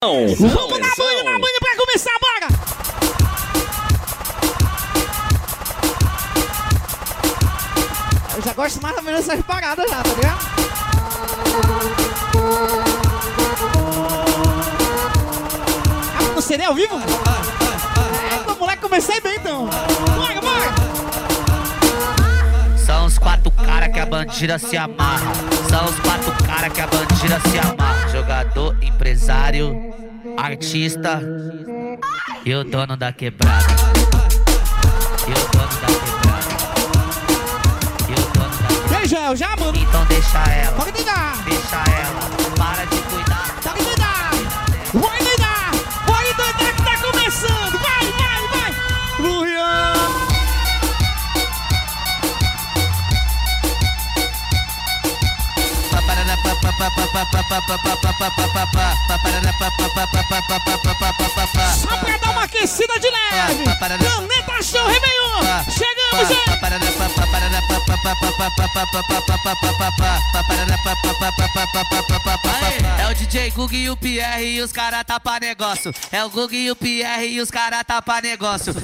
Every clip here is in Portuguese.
Vamos na manha, na manha pra começar, bora! Eu já gosto mais ou menos dessas paradas já, tá ligado? Ah, no CD ao vivo? É, moleque, comecei bem então. Bora, bora! São os quatro cara que a bandida se amarra. São os quatro cara que a bandida se amarra. Jogador, empresário, artista e o dono da quebrada. E o dono da quebrada. E o dono da quebrada. Beijo, já, mano. Então deixa ela, Pode ligar. deixa ela. Só pra dar uma aquecida de leve! Planeta Show Réveillon! Chegamos, hein? É o DJ Gug e o Pierre e os cara tá pra negócio. É o Gug e o Pierre e os cara tá pra negócio.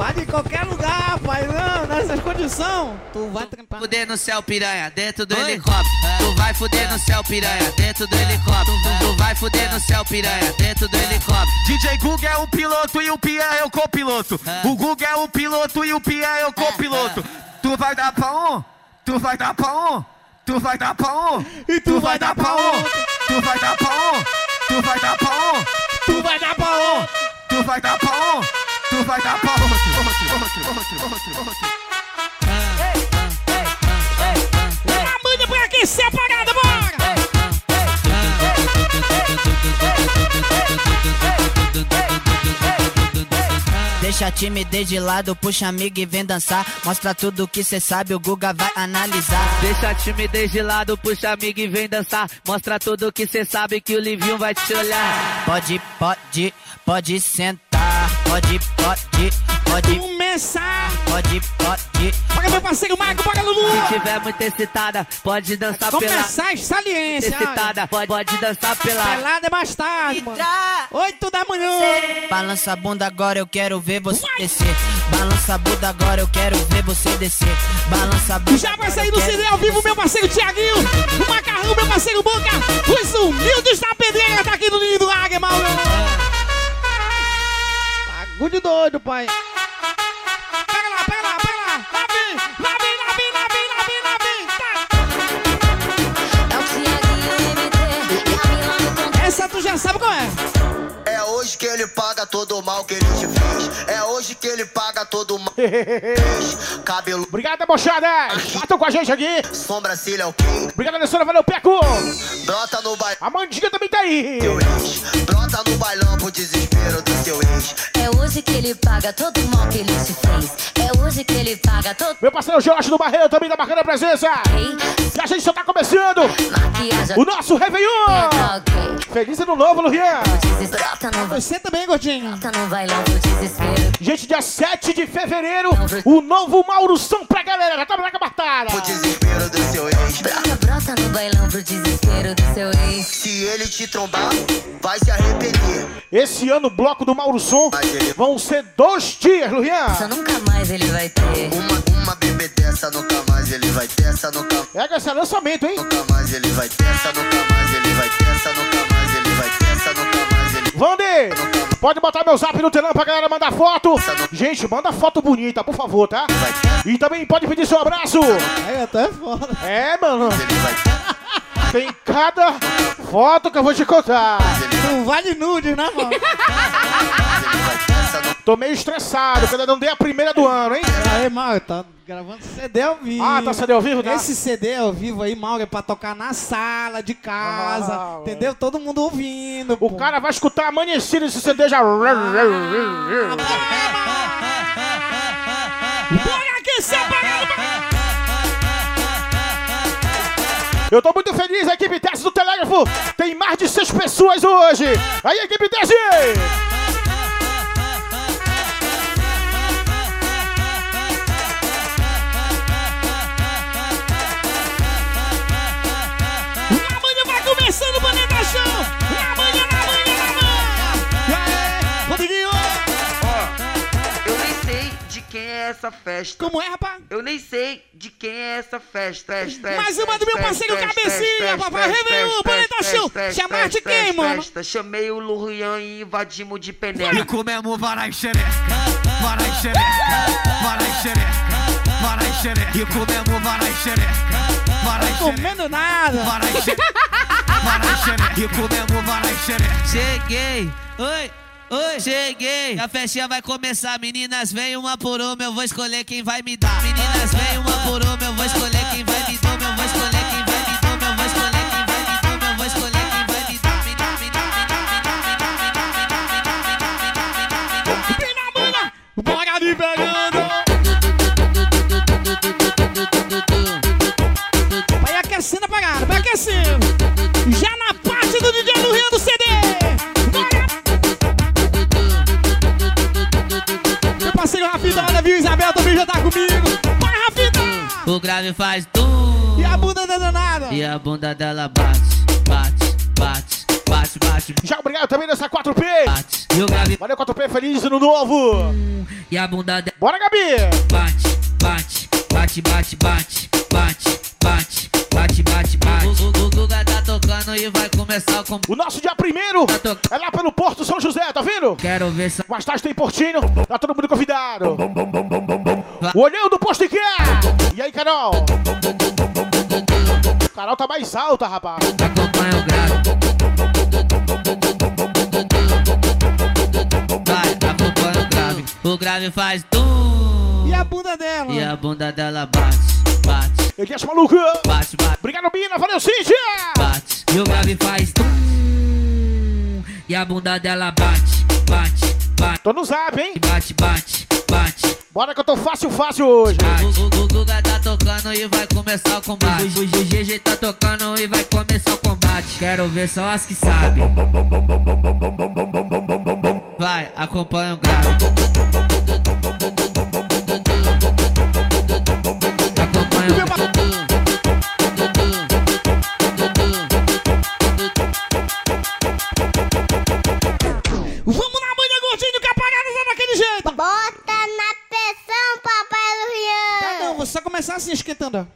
Vai em qualquer lugar, pai! Não, nessas condições! Tu vai trampar. Fuder no céu, piranha, dentro do helicóptero. Tu vai fuder no céu, piranha, dentro do helicóptero. Tu vai fuder no céu, piranha, dentro do helicóptero. DJ Gug é o piloto e o Pia é o copiloto. O Gug é o piloto e o Pia é o copiloto. Tu vai dar pra um, tu vai dar pra um, tu vai dar pra um, E tu vai dar pra um, tu vai dar pra um, tu vai dar pra um, tu vai dar pra um! tu vai dar pra um, tu vai dar pra outro, outro, outro, outro, outro, outro. A manha pra aquecer a parada, bora! Deixa a timidez de lado, puxa amigo e vem dançar. Mostra tudo que cê sabe, o Guga vai analisar. Deixa a timidez de lado, puxa amigo e vem dançar. Mostra tudo que cê sabe que o Livinho vai te olhar. Pode, pode, pode sentar. Pode, pode, pode, Começar! pode, pode. Bora, meu parceiro Marco, bora, Lulu! Se tiver muito excitada, pode dançar pelada. Começar as saliências! Excitada, pode, pode dançar pelada. Pelada é mais tarde, mano. Oito da manhã. Balança a bunda agora, eu quero ver você descer. Balança a bunda agora, eu quero ver você descer. Balança a bunda. Já vai sair no CD ao vivo, meu parceiro Tiaguinho. O Macarrão, meu parceiro Boca. Os humildes da pedreira tá aqui no Ninho do Águia, Mauro. Bagulho doido, pai. Pega lá, pega lá, pega lá. Essa tu já sabe qual é. É hoje que ele paga todo o mal que ele te fez. É hoje que ele paga todo mal. Cabelo, Obrigado, debochadas. Batam com a gente aqui. sobrancelha é? Obrigado, Alessandra. Valeu, Peco. Brota no bailão, A Mandinha também tá aí. ex. Brota no bailão pro desespero do seu ex. É hoje que ele paga todo o mal que ele te fez. É hoje que ele paga todo Meu parceiro Jorge do Barreiro também tá marcando a presença. o E a gente só tá começando Maquiagem o nosso Réveillon. Feliz ano novo, no, Você também, gordinho. brota no bailão pro desespero. Gente, dia 7 de fevereiro, o novo Mauro São pra galera. Já tá na batalha. Pro desespero do seu ex. Brota, brota no bailão pro desespero do seu ex. Se ele te trombar, vai se arrepender. Esse ano, o bloco do Mauro Som vão ser dois dias, Luian. Só nunca mais ele vai ter. Uma, uma bebê dessa nunca mais ele vai ter. Essa nunca, Pega esse lançamento, hein? nunca mais ele vai ter. Essa nunca mais ele vai ter. Essa nunca mais Vander, pode botar meu zap no telão pra galera mandar foto. Gente, manda foto bonita, por favor, tá? E também pode pedir seu abraço. É, até foda. É, mano, tem cada foto que eu vou te contar. Não vale nude, né, mano? Tô meio estressado, porque eu não dei a primeira do ano, hein? Aí, Mauro, tá gravando CD ao vivo. Ah, tá CD ao vivo, tá? Esse CD ao vivo aí, Mauro, é pra tocar na sala de casa, Ah, entendeu? Todo mundo ouvindo. O pô. cara vai escutar amanhecido esse CD já. Bora aquecer a parada! Eu tô muito feliz, a equipe teste do Telégrafo tem mais de seis pessoas hoje. Aí, equipe produção! É a manhã, na manhã, na manhã! Ó, eu nem sei de quem é essa festa. Como é, rapaz? Eu nem sei de quem é essa festa. festa, festa Mais uma do meu parceiro Cabecinha, papai. Réveillon, planeta show. Chamar de quem, mano? Chamei o Lurian e invadimos de peneira. E comemos varai xereca, varai xereca, varai xereca, varai xereca. E comemos varai xereca, varai Não Comendo nada. Varai varai. E comemos varai. Cheguei, oi, oi, cheguei. A festinha vai começar, meninas, vem uma por uma, eu vou escolher quem vai me dar. Meninas, vem uma por uma, eu vou escolher quem vai me dar. Eu vou escolher Grave faz tum. E a bunda da danada. E a bunda dela bate, bate, bate, bate, bate, Já obrigado também nessa 4P. bate. E o grave Valeu, 4P, feliz ano novo. e a bunda dela Bora, Gabi. bate, bate, bate, bate, bate, bate, bate, bate, bate, bate. O, o, o Guga tá tocando e vai começar com. O nosso dia primeiro é lá pelo Porto São José, tá vendo? Quero ver se. Mais tarde tem Portinho, tá todo mundo convidado. O olhão do Posto Ikea. E aí, Carol? Carol tá mais alta, rapaz. Acompanha o grave. Vai, acompanha o grave. O grave faz tum. E a bunda dela. E a bunda dela bate, bate, Elias Maluco. bate, bate. Obrigado, Bina. Valeu, Cíntia. bate. E o grave faz tum. E a bunda dela bate, bate, bate, Tô no zap, hein? bate, bate, bate. Bora que eu tô fácil, fácil hoje. O, o, o Guga tá tocando e vai começar o combate. O, o GG tá tocando e vai começar o combate. Quero ver só as que sabem. Vai, acompanha o grave. Assim, esquentando.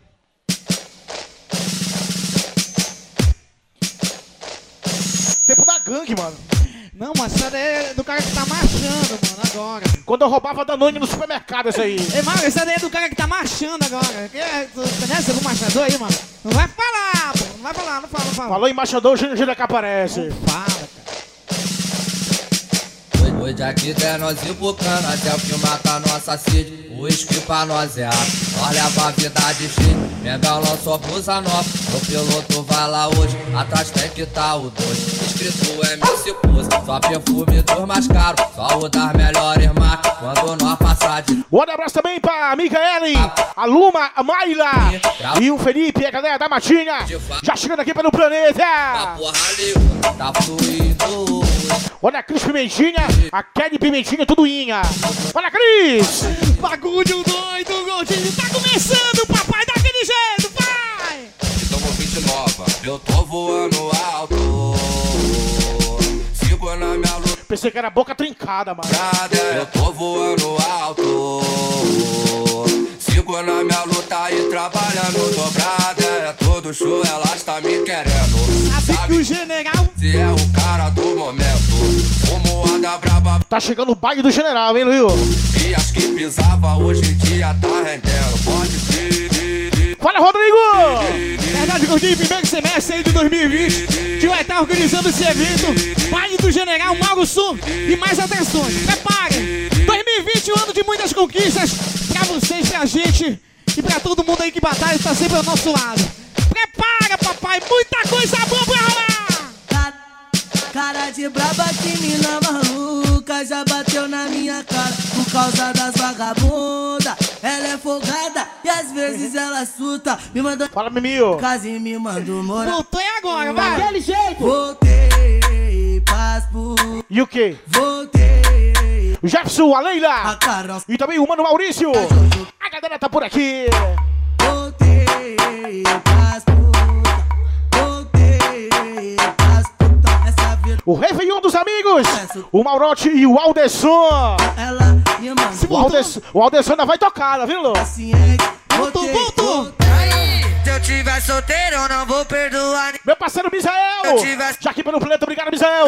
Tempo da gangue, mano. Não, mas essa daí é do cara que tá marchando, mano, agora. Quando eu roubava Danone no supermercado, essa aí. Ei, mano, essa daí é do cara que tá marchando agora. É- Tu conhece algum marchador aí, mano? Não vai falar, pô. Não vai falar, não fala, não fala. Falou embaixador, Júnior Júnior que aparece. Fala, cara. Hoje aqui é nós cano até o que mata nossa sede. O uísque pra nós é água, leva a vida de cheio. Mengão lançou blusa nova, o piloto vai lá hoje. Atrás tem que tá o dois, escrito MC Pose. Só perfume dos mais caros, só o das melhores marcas. Quando nós passar de Um abraço também pra Micaelen, a Luma, a Maila e o Felipe, a galera da Matinha. Já chegando aqui pelo planeta. porra ali, tá fluindo. Olha a Cris Pimentinha, a Kelly Pimentinha, tudo inha. Olha a Cris. Bagulho doido, gordinho. Tá começando, papai, daquele jeito, vai. Então vou 20 nova, eu tô voando alto. Sigo na minha luta. Pensei que era boca trincada, mano. Eu tô voando alto. Sigo na minha luta e trabalhando dobrada. É todo show, ela está me querendo. Sabe que o general Se é o cara do momento. Fumo da braba Tá chegando o baile do general, hein, Luiz? e as que pisava hoje em dia tá rendendo. Pode ser. Fala, Rodrigo! Verdade, gordinho, primeiro semestre aí de 2020, que vai estar organizando esse evento. Baile do General Mauro Sul e mais atrações. Preparem! 2020, um ano de muitas conquistas pra vocês, pra gente e pra todo mundo aí que batalha e tá sempre ao nosso lado. Prepara, papai, muita coisa boa pra rolar! Cara de braba que mina maluca Já bateu na minha cara por causa das vagabundas Ela é folgada e às vezes ela suta Me mandou Fala, Mimio casa e me mandou morar Voltou e agora, vai! Daquele jeito Voltei, paz por E o quê? Voltei O Jefferson, a Leila A Carol e também o Mano Maurício. A galera tá por aqui. Voltei, paz O Réveillon dos amigos. O Maurote e o Alderson. ela O Aldes- O Alderson ainda vai tocar, viu, Lô? Voltou, voltou. Se eu tiver solteiro, eu não vou perdoar Meu parceiro Misael! Tivesse- Já aqui pelo planeta, obrigado, Misael!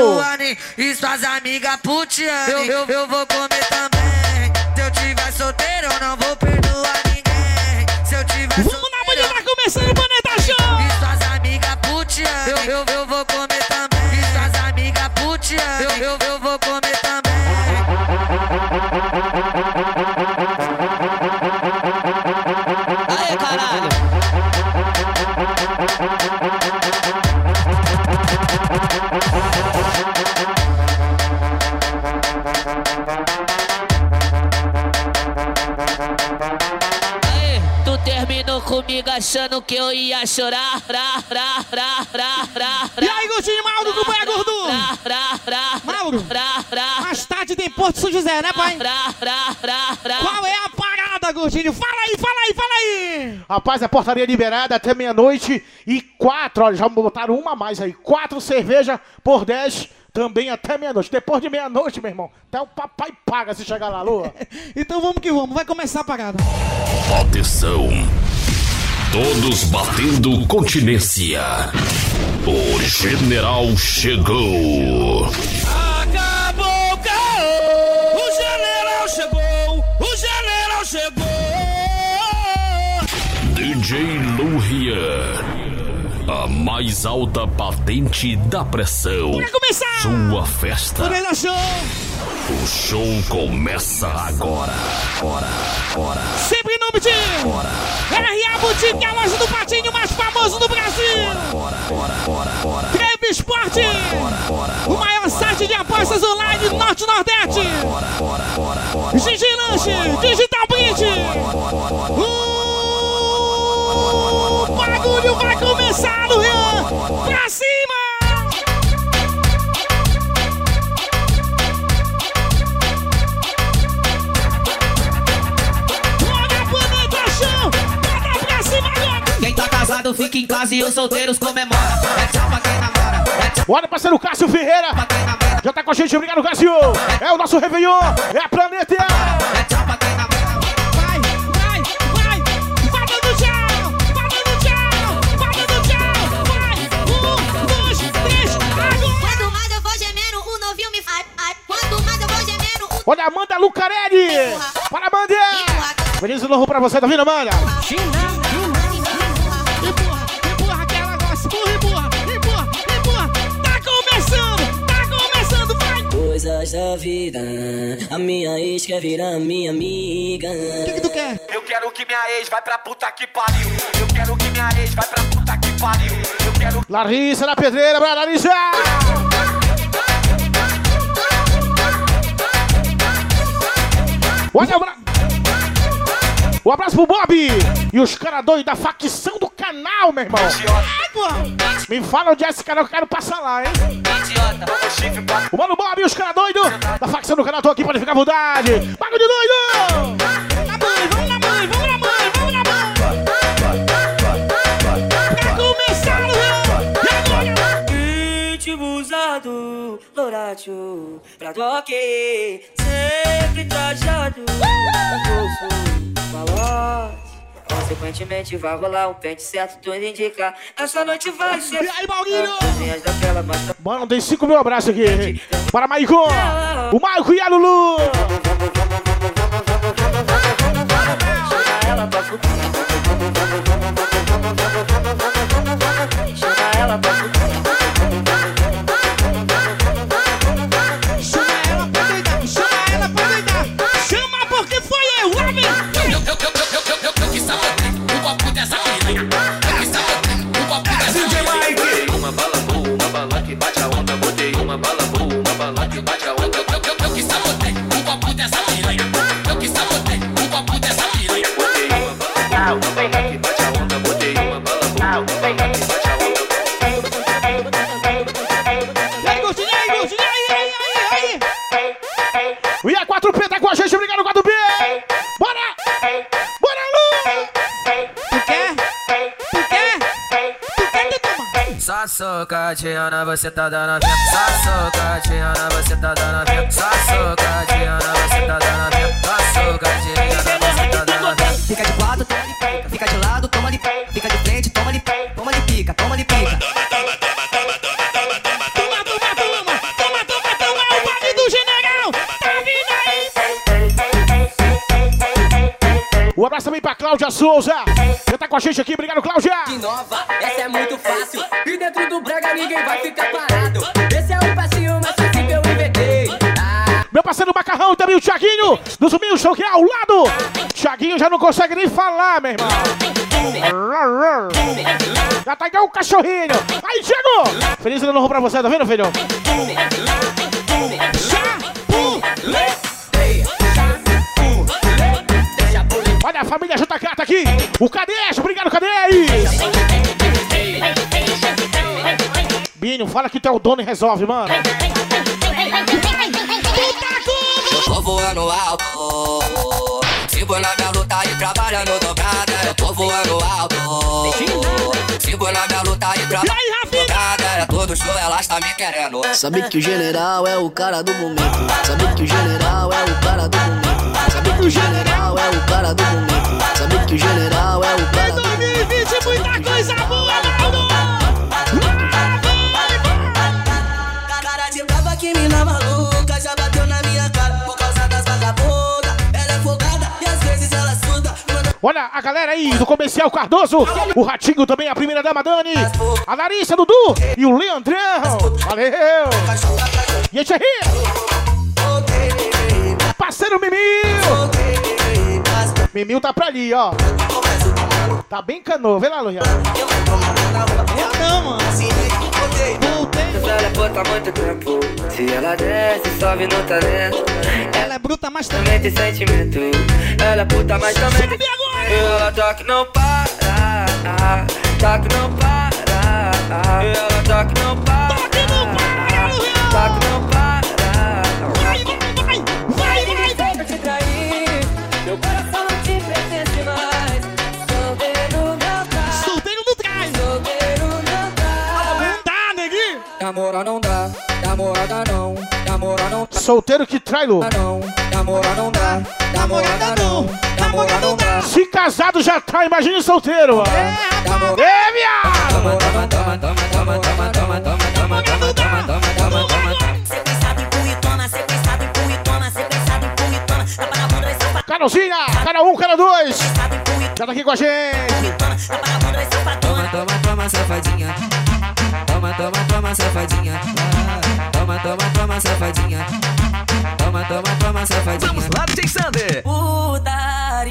E suas amigas putiane eu, eu, eu vou comer também Se eu tiver solteiro, eu não vou perdoar ninguém Se eu tiver Vamos na manhã, tá começando o Planeta Show. E suas amigas putiane eu, eu, eu vou eu, eu, vou comer também Aê, caralho. Aê, tu terminou comigo achando que eu ia chorar. Ra, ra, ra, ra, ra, E aí, Gordinho Mauro, como é, gordo? ra, ra, ra, Mauro, ra, ra, mais tarde tem Né, pai? Qual é a parada, Gordinho? Fala aí, fala aí, fala aí. Rapaz, a portaria liberada até meia-noite e quatro, olha, já botaram uma a mais aí. Quatro cerveja por dez, também até meia-noite. Depois de meia-noite, meu irmão, até o papai paga se chegar lá, lua. Então vamos que vamos, vai começar a parada. Atenção. Todos batendo continência. O general chegou. Acabou o caô, o general chegou, o general chegou. DJ Luria. A mais alta patente da pressão. Vai começar. Sua festa. Planeta Show. O show começa agora. Ora, ora, Sempre em nome de RA Boutique, a loja do patinho mais famoso do Brasil. Grêmio Esporte, o maior site de apostas online do Norte e Nordeste. Gigi Lanche, Digital casado fica em casa e os solteiros comemora. É tchau pra quem namora, é tchau Olha, parceiro Cássio Ferreira, já tá com a gente, obrigado, Cássio. É o nosso Réveillon, é Planeta. é tchau pra quem namora. Vai, vai, vai! Vai dando tchau! Vai dando tchau! Vai dando tchau! Vai! Um, dois, três, agora! Quanto mais eu vou gemendo, o novinho me faz. ai. Quanto mais eu vou gemendo, o Olha, Amanda Lucarelli. Para, Amanda. Feliz ano novo pra você, tá vindo, Amanda? Empurra, Empurra, empurra, empurra, empurra! Tá começando! Tá começando! Vai! Coisas da vida, a minha ex quer virar minha amiga. O que, que tu quer? Eu quero que minha ex vai pra puta que pariu. Eu quero que minha ex vai pra puta que pariu. Eu quero Larissa da Pedreira, bora, Larissa. Olha, abra... um abraço pro Bob e os caras doidos da facção do canal, meu irmão. Água! Me fala onde é esse canal que eu quero passar lá, hein? Idiota. O Mano Bob e os caras doidos da facção do canal, tô aqui pra ficar à vontade. Bagulho de doido! Na mãe, vamos na mãe, vamos na Loratio, pra toque, sempre trajado. Bolso, malote. Consequentemente vai rolar um pente certo, tudo indica. Essa noite vai ser. E aí, Maurinho? Mano, tem 5 mil abraços aqui. Para Maicon, o Maico e a Lulu. socadinha, você tá dando a Só socadinha, você tá dando a Só socadinha, você tá dando a Só socadinha, você tá dando a Fica de quatro Cláudia Souza. Já tá com a gente aqui, obrigado, Cláudia. De nova, essa é muito fácil. E dentro do brega ninguém vai ficar parado. Esse é o passinho mais fácil que eu inventei. Meu parceiro Macarrão também o Thiaguinho, dos humildes, estão aqui ao lado. Thiaguinho já não consegue nem falar, meu irmão. Já tá igual um cachorrinho. Aí, Thiago! Feliz ano novo pra você, tá vendo, filho? Família JK tá aqui. O Cadês, obrigado, Cadês. Binho, fala que tu é o dono e resolve, mano. Eu tô voando alto. Sigo na minha luta e trabalhando dobrada. Eu tô voando alto. Sigo na minha luta e trabalhando todo show, elas tá me querendo. Sabe que o general é o cara do momento. Sabe que o general é o cara do momento. Sabe que o general é o cara do momento. Sabe que o general Olha a galera aí do comercial Cardoso, o Ratinho também, a primeira dama Dani, a Larissa, Dudu e o Leandrão. Valeu! E aí? Parceiro Mimil! Mimil tá pra ali, ó. Tá bem canovo, vê lá, Luian. Não, mano. Ela é puta há muito tempo. Se ela desce, sobe no talento. Ela é bruta, mas também tem sentimento. Ela é puta, mas também tem Ela que não para. Que não para. Ela que não para. Solteiro que trai, Lu. Não. Dá. Namorada não. Namora não dá. Se casado já tá, imagine solteiro. ó. É, viado! Toma, toma, toma, toma, toma, toma, toma, toma, toma, toma, toma, toma, toma. Sequenciado em punhetona, em punhetona, em punhetona. Tapa na bunda e safadona. Carolzinha, cara 1, um, cara 2. Já tá aqui com a gente. Tapa na bunda e safadona. Toma, toma, toma, safadinha. Toma, toma, toma, safadinha. Toma, toma, toma, safadinha. Toma, toma, toma, safadinha. Vamos lá, DJ Sander. Putaria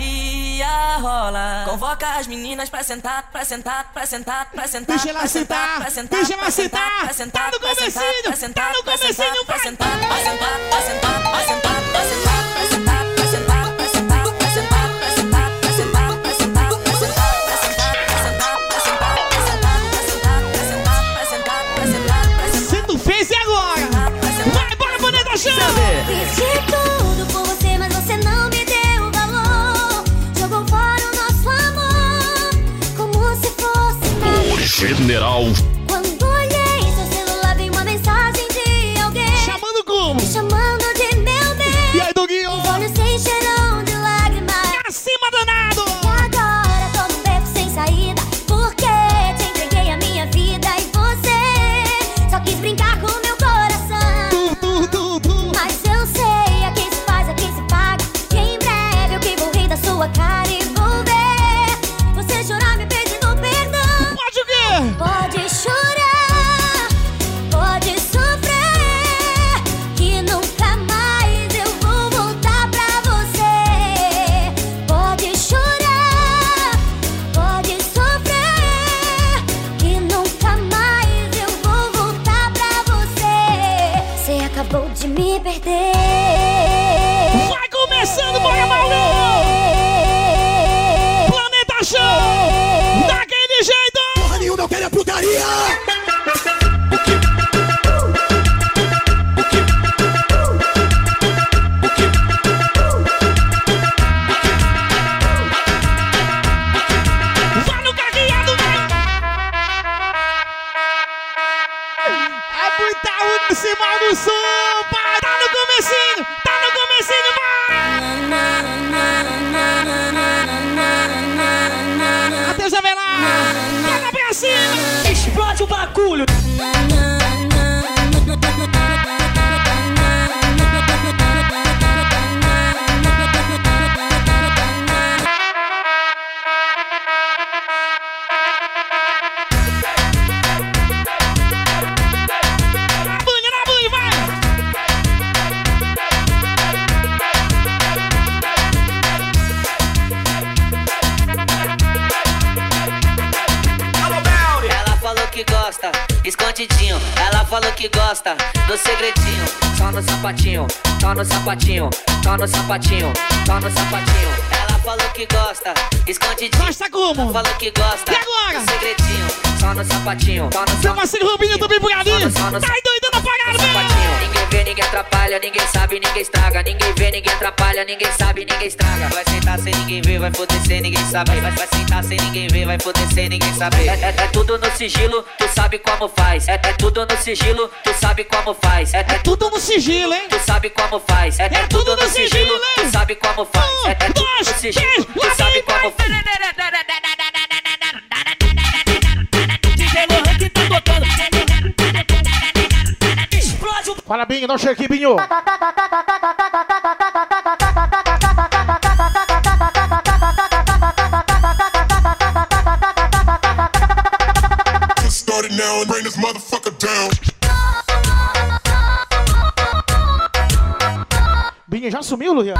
rola. Convoca as meninas pra sentar, pra sentar, pra sentar, pra sentar. Deixa ela sentar, pra sentar, deixa ela sentar, pra sentar, Tá no pra sentar, comecinho, pra sentar, tá no pra sentar, comecinho, pra vai. sentar, pra sentar, pra sentar, pra sentar, pra sentar, pra sentar, pra sentar, General gosta do segredinho. Só no sapatinho, só no sapatinho, só no sapatinho, só no sapatinho. Ela falou que gosta, escondidinho. Gosta como? Falou que gosta. E agora? Do segredinho, só no sapatinho, só no Seu parceiro Rubinho também por ali. Tá doido na parada, Sapatinho. Ninguém vê, ninguém atrapalha, ninguém sabe, ninguém estraga. Ninguém vê, ninguém atrapalha, ninguém sabe, ninguém estraga. Vai sentar sem ninguém ver, vai foder sem ninguém saber. Vai, vai sentar sem ninguém ver, vai foder sem ninguém saber. É, é- é tudo no sigilo, tu sabe como faz. É, é tudo no sigilo, tu sabe como faz. É, é tudo no sigilo, hein? Tu sabe como faz. É, é tudo no sigilo, tu sabe como faz. É, é tudo no sigilo, tu sabe como faz. Fala, Binho, um cheiro aqui, Binho. Just started now and bring this motherfucker down. Binho já sumiu, Luian?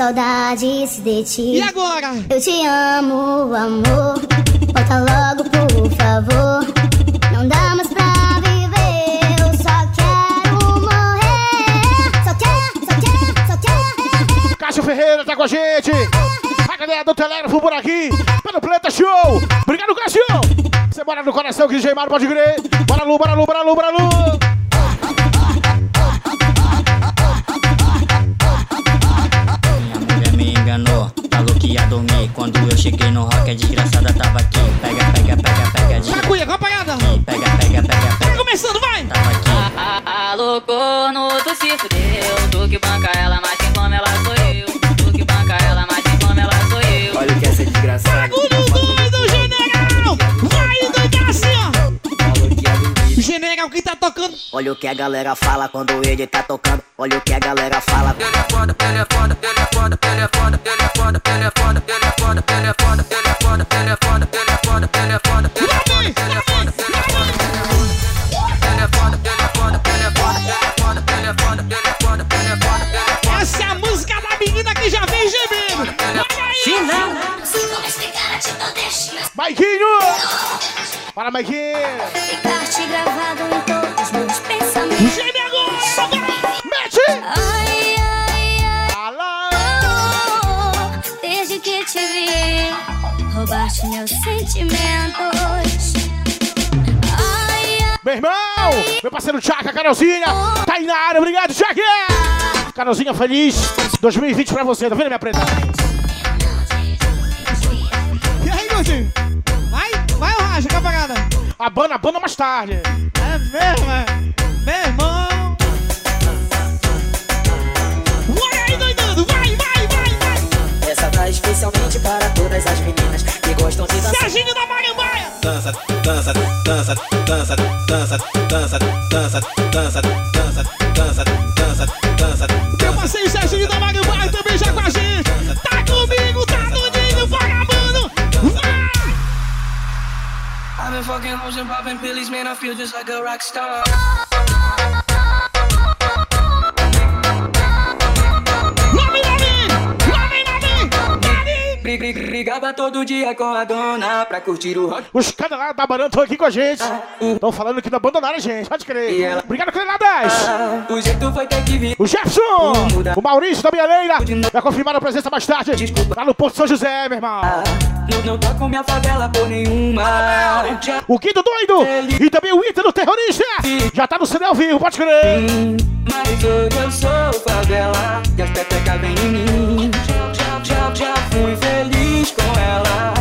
Saudades de ti. E agora? Eu te amo, amor. Volta logo, por favor. Não dá mais pra viver. Eu só quero morrer. Só quero, só quero, só quero. Cássio Ferreira tá com a gente. A galera do Telégrafo por aqui. Pelo Planeta Show. Obrigado, Cássio. Você mora no coração que DJ Mário pode crer. Bora, Lu, bora, Lu, bora, Lu, bora, Lu. Cheguei no rock, a desgraçada tava aqui. Pega, pega, pega, pega, de Cuia, a parada? Pega, pega, pega, pega. Tá começando, vai! Tava aqui. Alô, corno, tu se fudeu. Tu que banca ela, mas Olha o que a galera fala quando ele tá tocando. Olha o que a galera fala. Ele é foda, ele é foda, ele é foda, ele é foda, ele é foda, ele é foda, ele é foda, ele é foda, ele é foda, ele é foda, ele é foda, ele é foda, ele é foda, Fala, Maiquinho! Ficar-te gravado em todos os meus pensamentos. Geme agora! Mete! Ai, ai, ai. Fala! Oh, desde que te vi, roubaste meus sentimentos. Ai, ai. Meu irmão! Meu parceiro Tchaca, Carolzinha! Tá aí na área, obrigado, Tchaca! Carolzinha feliz! 2020 pra você, tá vendo, minha preta? E aí, Gordinho? Vai, vai ou racha, com a parada? A banda, a banda mais tarde! É mesmo, é? Meu irmão! Olha aí, doidando! Vai, vai, vai, vai! Essa tá especialmente para todas as meninas que gostam de dançar. Serginho da Marambaia! Dança, dança, dança, dança, dança, dança, dança, dança, dança, dança, dança, dança. Meu parceiro Serginho da Marambaia Chillin', fucking hoes and popping pillies, man, I feel just like a rock star. Bri- bri- Brigava todo dia com a dona pra curtir o rock. Os caras lá da Barão estão aqui com a gente. Estão falando que não abandonaram a gente, pode crer. Obrigado, Caneladas. O jeito foi ter que vir. O Jefferson, o Maurício da Bialeira, vai confirmar a presença mais tarde. Lá no Porto São José, meu irmão. Não, não toco minha favela por nenhuma. O Guido Doido e também o Ítalo Terrorista. Já tá no ao vivo, pode crer. Mas hoje eu sou favela e as pepecas vem em mim. Já, já, já fui feliz com ela,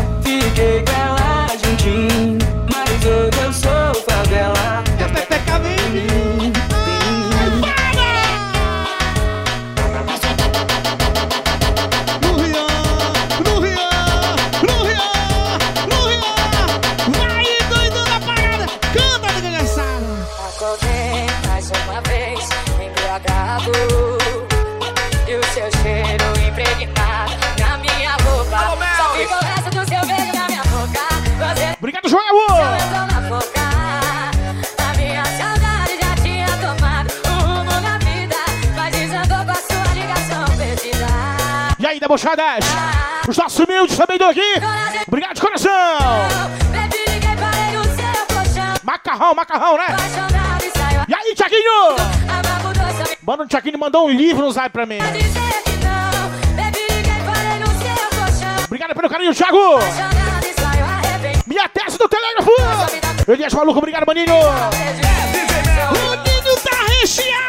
debochadas? Os nossos humildes também estão aqui. Obrigado de coração. Macarrão, macarrão, né? E aí, Tiaguinho? Mano, o Tiaguinho mandou um livro no zap pra mim. Obrigado pelo carinho, Thiago. Minha tese do telégrafo. Elias Maluco, obrigado, maninho. O Nino tá recheado,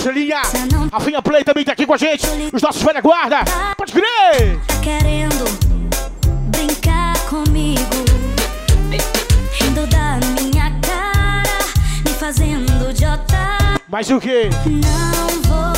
Estrelinha. A Finha Play também tá aqui com a gente. Os nossos velha guarda. Pode crer. Tá querendo brincar comigo. Rindo da minha cara, me fazendo de otário. Mas o quê? Não vou,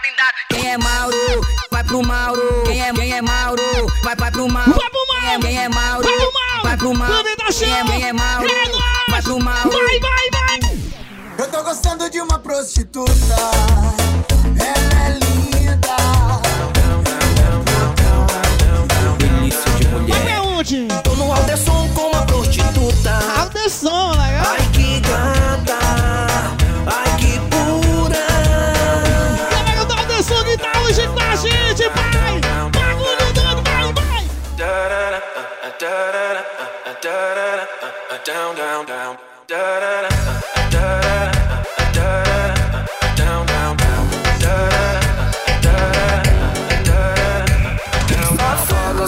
blindado. Quem é Mauro, vai pro Mauro. Quem é, quem é Mauro, vai, vai pro Mauro. Vai pro Mauro. Quem é Mauro, Vai pro Mauro. vai pro Mauro. Planeta Quem é, quem é Mauro, É nóis. vai pro Mauro. Vai, vai, vai. Eu tô gostando de uma prostituta. Ela é linda. Delícia de Vai mulher. pra onde? Tô no Alderson com uma prostituta. Alderson, legal. Ai que gata,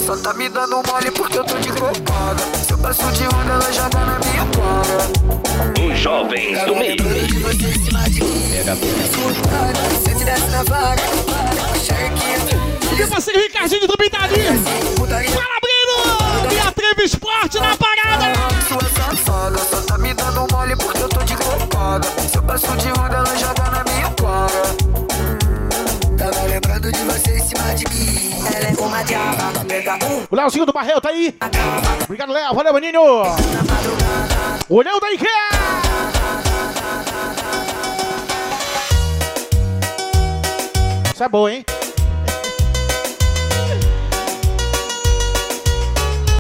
só tá me dando mole porque eu tô de copada. Se eu passo de onda, ela joga na minha quadra. Os jovens do meio. Pega a Se eu te desse na vaga, Shark. Meu parceiro Ricardinho também tá Leozinho do Barreiro tá aí. Obrigado, Léo. Valeu, maninho. Olhão da IKEA! Isso é bom, hein?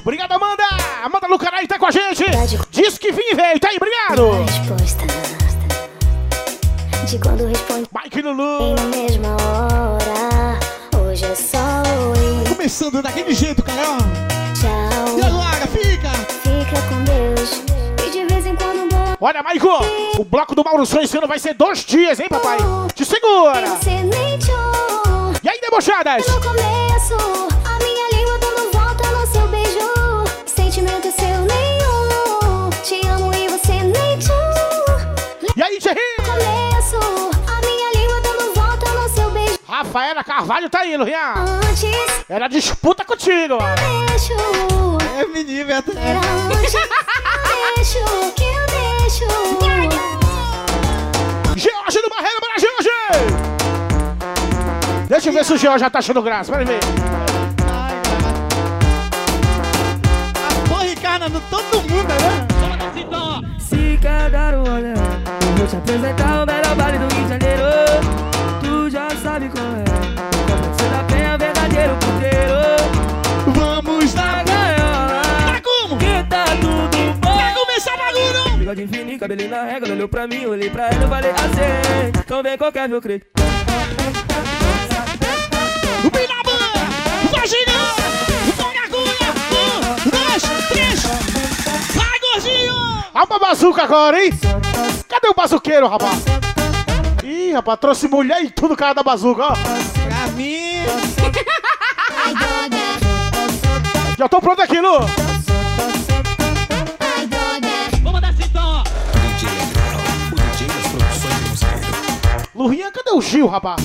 Obrigado, Amanda! Amanda Lucarai tá com a gente! Diz que vim e veio, tá aí, obrigado! Resposta de quando responde Mike Lulu na mesma Começando daquele jeito, cara. tchau. E agora, fica! Fica com Deus. E de vez em quando bom Olha, Maico! O bloco do Mauro Sonho esse ano vai ser dois dias, hein, papai? Te segura! você nem tchau. E aí, debochadas? No começo, a minha língua dando volta no seu beijo. Sentimento seu nenhum. Te amo e você nem tchau. E aí, Thierry? Rafaela Carvalho tá Luian! Antes, Ela disputa contigo! deixo. É menino, é Era antes, deixo que eu deixo. George do Barreiro, bora, George! Deixa eu ver se o George já tá achando graça, pera ver. Porra, Ricardo, todo mundo, né? Se quer dar um olhar, eu vou te apresentar o melhor baile do Rio de Janeiro. Sabe qual é. Complexo da Penha, verdadeiro puteiro. Vamos na gaiola. Tá como? Que tá tudo bom. Vai começar o bagulho! Bigode fininho, cabelinho na régua, olhou pra mim, olhei pra ela, eu falei assim. Então vem qualquer meu. O Binabã! Vai agulha! Um, dois, três! Vai, gordinho! Uma bazuca agora, hein? Cadê o bazuqueiro, rapaz? Ih, rapaz, trouxe mulher e tudo cara da bazuca, ó. Pra mim! Já tô pronto aqui, Lu. Vamos dar! Lurinha, cadê o Gil, rapaz?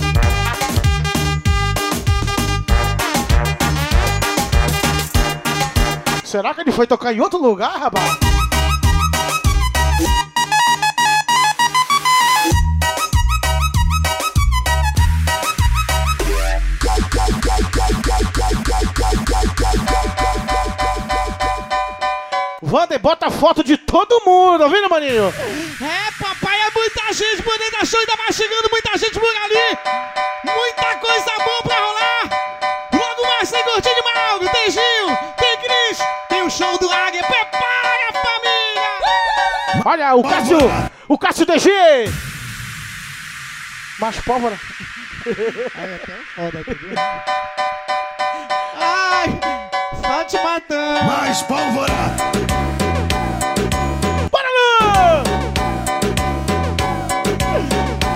Será que ele foi tocar em outro lugar, rapaz? Wander, bota foto de todo mundo, tá ouvindo, maninho? É, papai, é muita gente da show, ainda mais chegando muita gente por ali! Muita coisa boa pra rolar! Logo mais tem Gordinho Mauro, tem Gil, tem Cris, tem o show do Águia, prepara família! Olha, o Cássio, o Cássio DG. Mais pólvora. Ai, até foda só te matando! Mais pólvora! Bora, Lu!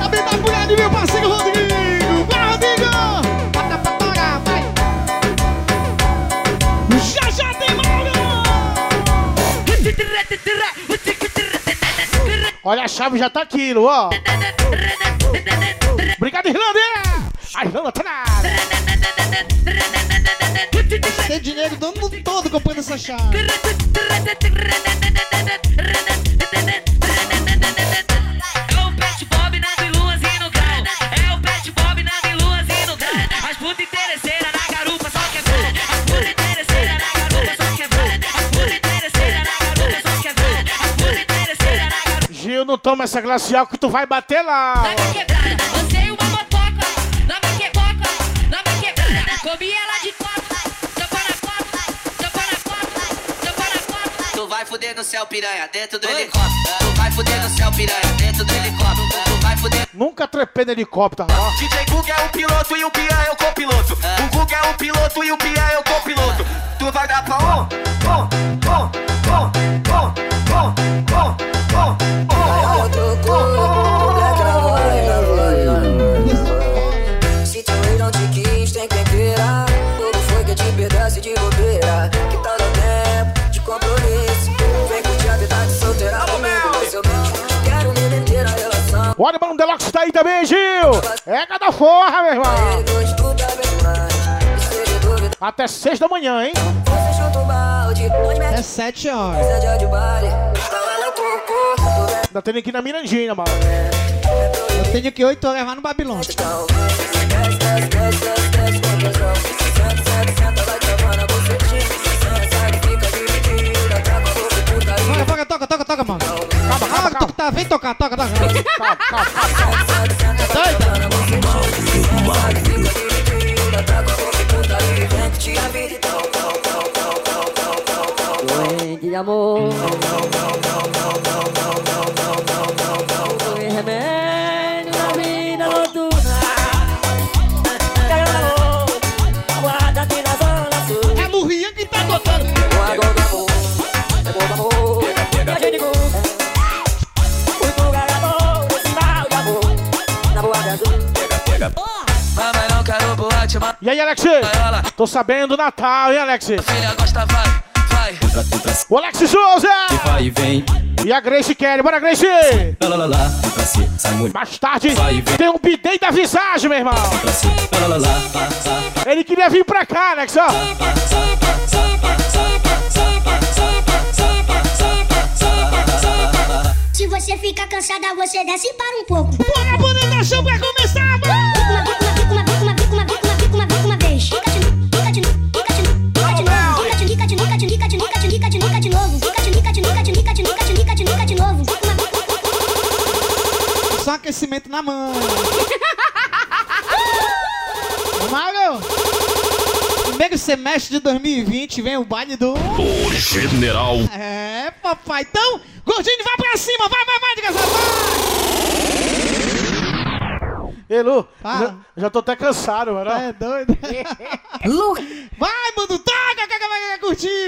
Também tá ali, meu parceiro Rodrigo! Vai, Rodrigo! Bota pra torar, vai! Já já tem Mauro! Olha, a chave já tá aqui, ó. Obrigado, Irlanda! A Irlanda tá na área. Tem dinheiro do mundo todo comprando essa chave. É o pet bob na viluas e no grau. É o pet bob na viluas e no grau. As puta interesseira na garupa só quebrando. As puta interesseira na garupa só quebrando. As puta interesseira na garupa só quebrando. As puta interesseira na garupa Gil, não toma essa glacial que tu vai bater lá. só fuder no céu, piranha, dentro do helicóptero. Tu vai fuder no céu, piranha, dentro do helicóptero. Tu vai fuder. Nunca trepei no helicóptero, ó. DJ Gug é o piloto e o Pia é o copiloto. O Gug é o piloto e o Pia é o copiloto. Tu vai dar pra um, um, um, um, um, um, um, tem Olha, o Mano Deluxe tá aí também, Gil. É cada forra, meu irmão. Até seis da manhã, hein? É sete horas. Ainda tem aqui na Mirandinha, mano. Eu tenho que oito horas lá no Babilônia. Bora, toca, toca, toca, mano vem tocar, toca, toca. Doida. E aí, Alex? Tô sabendo do Natal, hein, Alex? filha gosta, vai, vai. O Alex Souza! Vai e vem, E a Grace Kelly. Bora, Grace! lá lá lá. Mais tarde, e tem um bidei da visagem, meu irmão. Pra si, lá lá lá lá, lá, lá. Ele queria vir pra cá, Alex, ó. Se você ficar cansada, você desce para um pouco. Bora, bora, nação, vai começar, Uma, aquecimento na mão. Mago! Primeiro semestre de 2020 vem o baile do. O General É, papai. Então, gordinho, vai pra cima, vai, vai, vai, diga Ei, Lu, já, já tô até cansado, mano. É doido. Lu. Vai, mano, toca, que vai curtir.